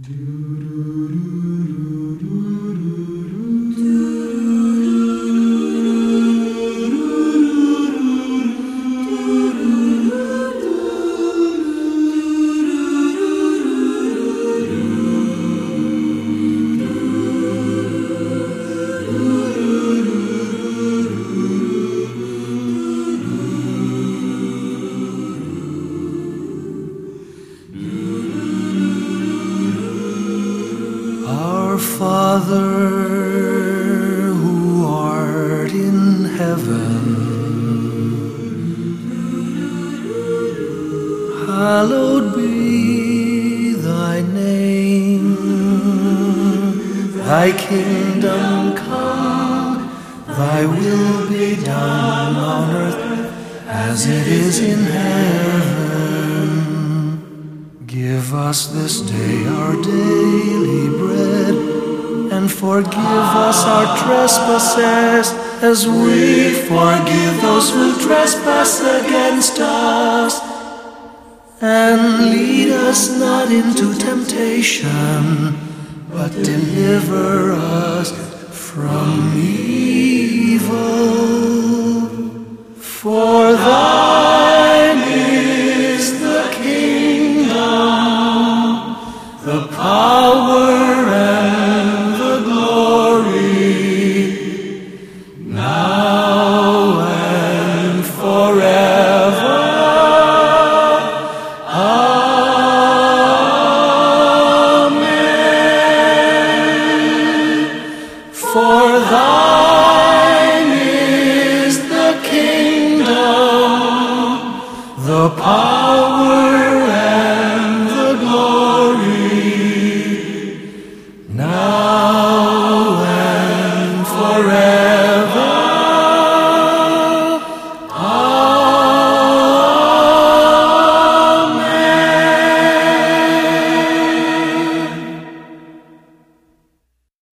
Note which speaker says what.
Speaker 1: Do Our Father who art in heaven, hallowed be thy name. Thy kingdom come, thy will be done on earth as it is in heaven. Give us this day our daily bread, forgive us our trespasses, as we forgive those who trespass against us. And lead us not into temptation, but deliver us from evil. For thine is the kingdom, the power forever. Amen. For thine is the kingdom, the power and the glory, now and forever.